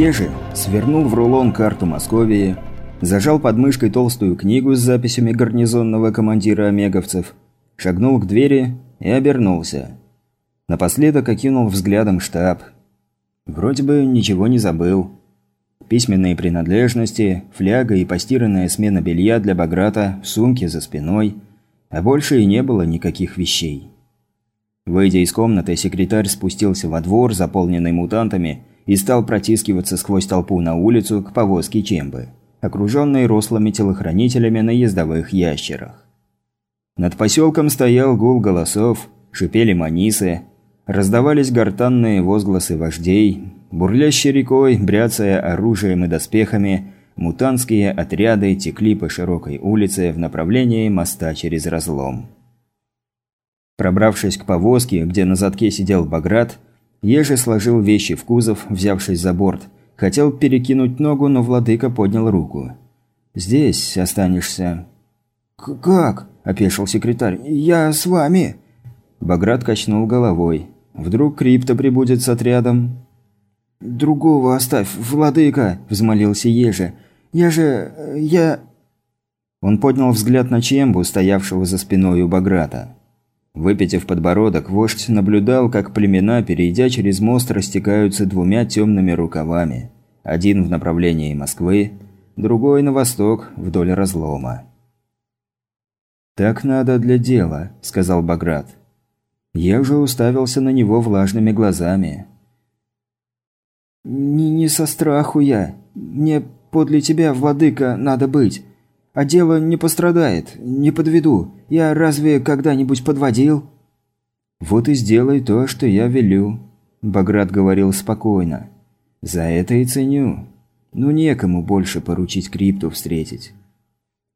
Ежи свернул в рулон карту Московии, зажал под мышкой толстую книгу с записями гарнизонного командира омеговцев, шагнул к двери и обернулся. Напоследок окинул взглядом штаб. Вроде бы ничего не забыл. Письменные принадлежности, фляга и постиранная смена белья для Баграта в сумке за спиной, а больше и не было никаких вещей. Выйдя из комнаты, секретарь спустился во двор, заполненный мутантами, и стал протискиваться сквозь толпу на улицу к повозке Чембы, окруженной рослыми телохранителями на ездовых ящерах. Над поселком стоял гул голосов, шипели манисы, раздавались гортанные возгласы вождей, бурлящей рекой, бряцая оружием и доспехами, мутантские отряды текли по широкой улице в направлении моста через разлом. Пробравшись к повозке, где на задке сидел Баграт, Ежи сложил вещи в кузов, взявшись за борт. Хотел перекинуть ногу, но владыка поднял руку. «Здесь останешься». «Как?» – опешил секретарь. «Я с вами». Баграт качнул головой. «Вдруг крипто прибудет с отрядом?» «Другого оставь, владыка!» – взмолился Ежи. «Я же... я...» Он поднял взгляд на Чембу, стоявшего за спиной у Баграта. Выпитив подбородок, вождь наблюдал, как племена, перейдя через мост, растекаются двумя темными рукавами. Один в направлении Москвы, другой на восток, вдоль разлома. «Так надо для дела», – сказал Баграт. Я уже уставился на него влажными глазами. «Не, не со страху я. Мне подле тебя, владыка, надо быть. А дело не пострадает, не подведу. Я разве когда-нибудь подводил?» «Вот и сделай то, что я велю», – Баграт говорил спокойно. «За это и ценю. Ну некому больше поручить крипту встретить».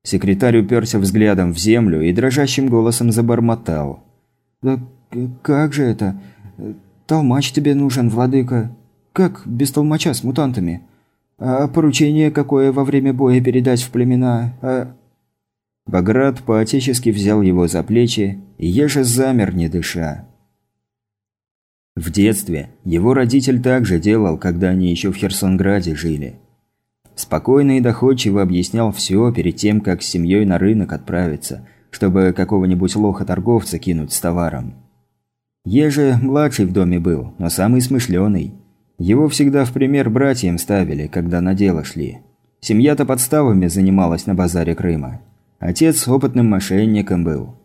Секретарь уперся взглядом в землю и дрожащим голосом забормотал. «Да как же это? Толмач тебе нужен, владыка. Как без толмача с мутантами? А поручение какое во время боя передать в племена? А...» Баграт поотечески взял его за плечи, Еша замер, не дыша. В детстве его родитель также делал, когда они еще в Херсонграде жили. Спокойно и доходчиво объяснял все перед тем, как с семьей на рынок отправиться, чтобы какого-нибудь лоха-торговца кинуть с товаром. Еже младший в доме был, но самый смышленый. Его всегда в пример братьям ставили, когда на дело шли. Семья-то подставами занималась на базаре Крыма. Отец опытным мошенником был.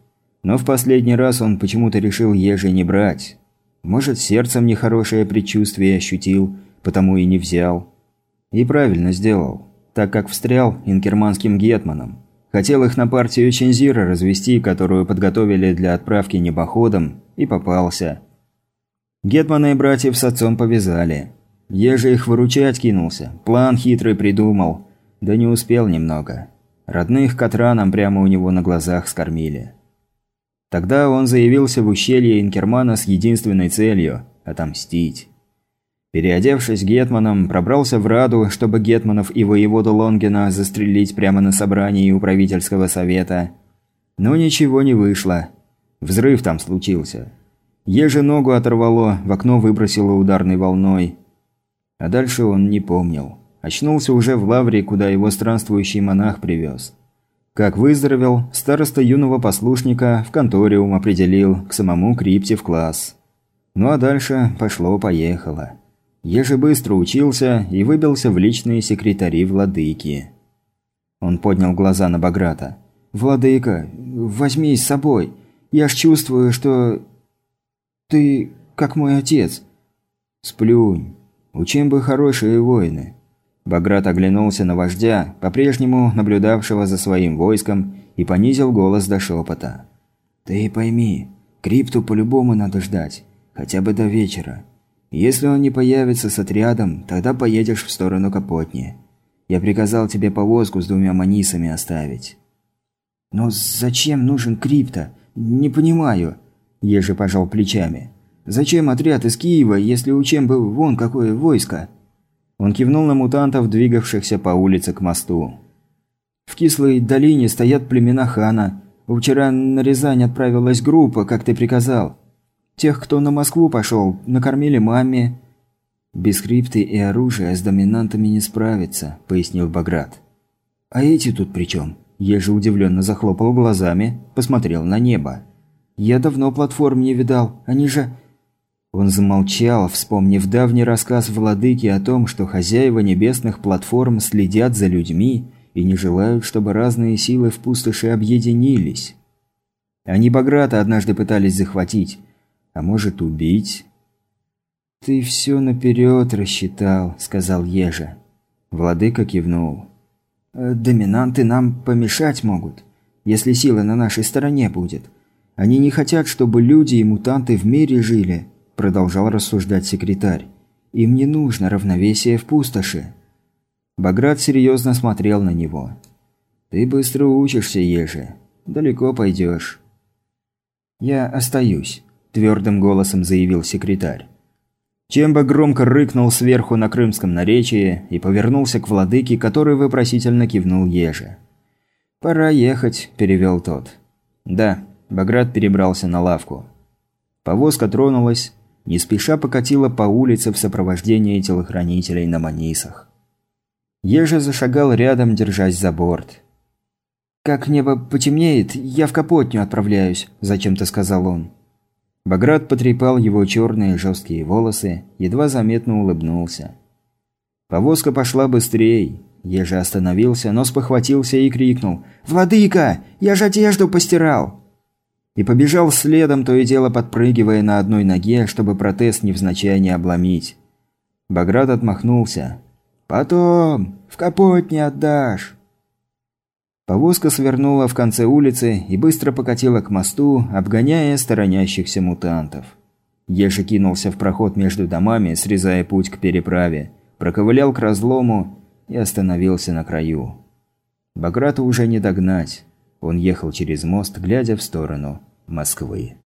Но в последний раз он почему-то решил Ежи не брать. Может, сердцем нехорошее предчувствие ощутил, потому и не взял. И правильно сделал, так как встрял инкерманским гетманом. Хотел их на партию Чензира развести, которую подготовили для отправки небоходом, и попался. Гетмана и братьев с отцом повязали. Еже их выручать кинулся, план хитрый придумал, да не успел немного. Родных Катраном прямо у него на глазах скормили. Тогда он заявился в ущелье Инкермана с единственной целью – отомстить. Переодевшись Гетманом, пробрался в Раду, чтобы Гетманов и воеводу Лонгина застрелить прямо на собрании у правительского совета. Но ничего не вышло. Взрыв там случился. Еже ногу оторвало, в окно выбросило ударной волной. А дальше он не помнил. Очнулся уже в лавре, куда его странствующий монах привез. Как выздоровел, староста юного послушника в конториум определил к самому крипте в класс. Ну а дальше пошло-поехало. Еже быстро учился и выбился в личные секретари владыки. Он поднял глаза на Баграта. «Владыка, возьми с собой. Я ж чувствую, что ты как мой отец. Сплюнь. У чем бы хорошие воины. Баграт оглянулся на вождя, по-прежнему наблюдавшего за своим войском, и понизил голос до шепота. «Ты пойми, Крипту по-любому надо ждать, хотя бы до вечера. Если он не появится с отрядом, тогда поедешь в сторону Капотни. Я приказал тебе повозку с двумя манисами оставить». «Но зачем нужен Крипто? Не понимаю», Ежи пожал плечами. «Зачем отряд из Киева, если у Чембы вон какое войско?» Он кивнул на мутантов, двигавшихся по улице к мосту. «В Кислой долине стоят племена хана. Вчера на Рязань отправилась группа, как ты приказал. Тех, кто на Москву пошел, накормили маме». «Без крипты и оружия с доминантами не справиться», – пояснил Баграт. «А эти тут при чем?» Ежи удивленно захлопал глазами, посмотрел на небо. «Я давно платформ не видал, они же...» Он замолчал, вспомнив давний рассказ владыки о том, что хозяева небесных платформ следят за людьми и не желают, чтобы разные силы в пустоши объединились. Они Баграта однажды пытались захватить, а может убить. «Ты все наперед рассчитал», – сказал Ежа. Владыка кивнул. «Э, «Доминанты нам помешать могут, если сила на нашей стороне будет. Они не хотят, чтобы люди и мутанты в мире жили», – продолжал рассуждать секретарь. «Им не нужно равновесие в пустоши». Баграт серьезно смотрел на него. «Ты быстро учишься, Еже. Далеко пойдешь». «Я остаюсь», – твердым голосом заявил секретарь. Чемба громко рыкнул сверху на крымском наречии и повернулся к владыке, который вопросительно кивнул еже. «Пора ехать», – перевел тот. «Да», – Баграт перебрался на лавку. Повозка тронулась, не спеша покатила по улице в сопровождении телохранителей на манисах. Еже зашагал рядом, держась за борт. «Как небо потемнеет, я в Капотню отправляюсь», – зачем-то сказал он. Баграт потрепал его черные жесткие волосы, едва заметно улыбнулся. Повозка пошла быстрее. Ежа остановился, но спохватился и крикнул «Владыка, я же одежду постирал!» И побежал следом, то и дело подпрыгивая на одной ноге, чтобы протез невзначай не обломить. Баграт отмахнулся. «Потом, в капот не отдашь!» Повозка свернула в конце улицы и быстро покатила к мосту, обгоняя сторонящихся мутантов. Еши кинулся в проход между домами, срезая путь к переправе, проковылял к разлому и остановился на краю. Баграту уже не догнать. Он ехал через мост, глядя в сторону Москвы.